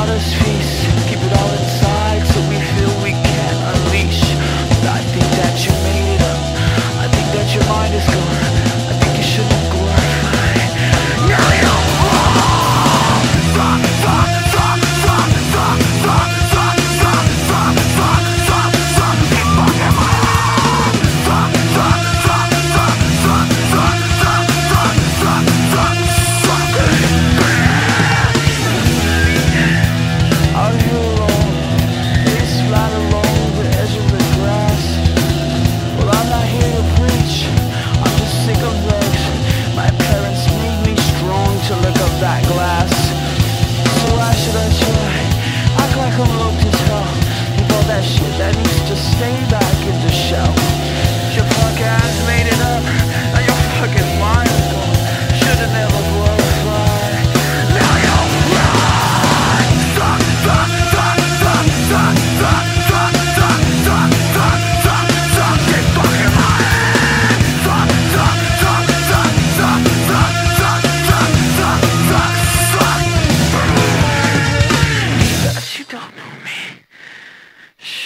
all this peace, keep it all back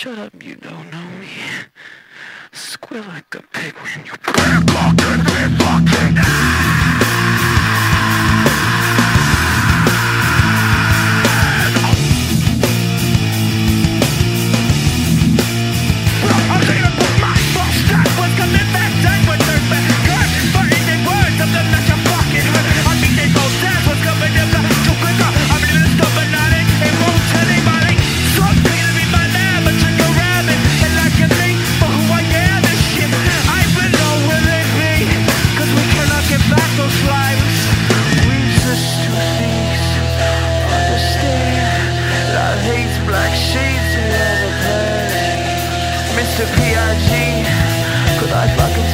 Shut up, you don't know me. Squeal like a pig when you fucking fucking Mr. P.I.G. Could I fucking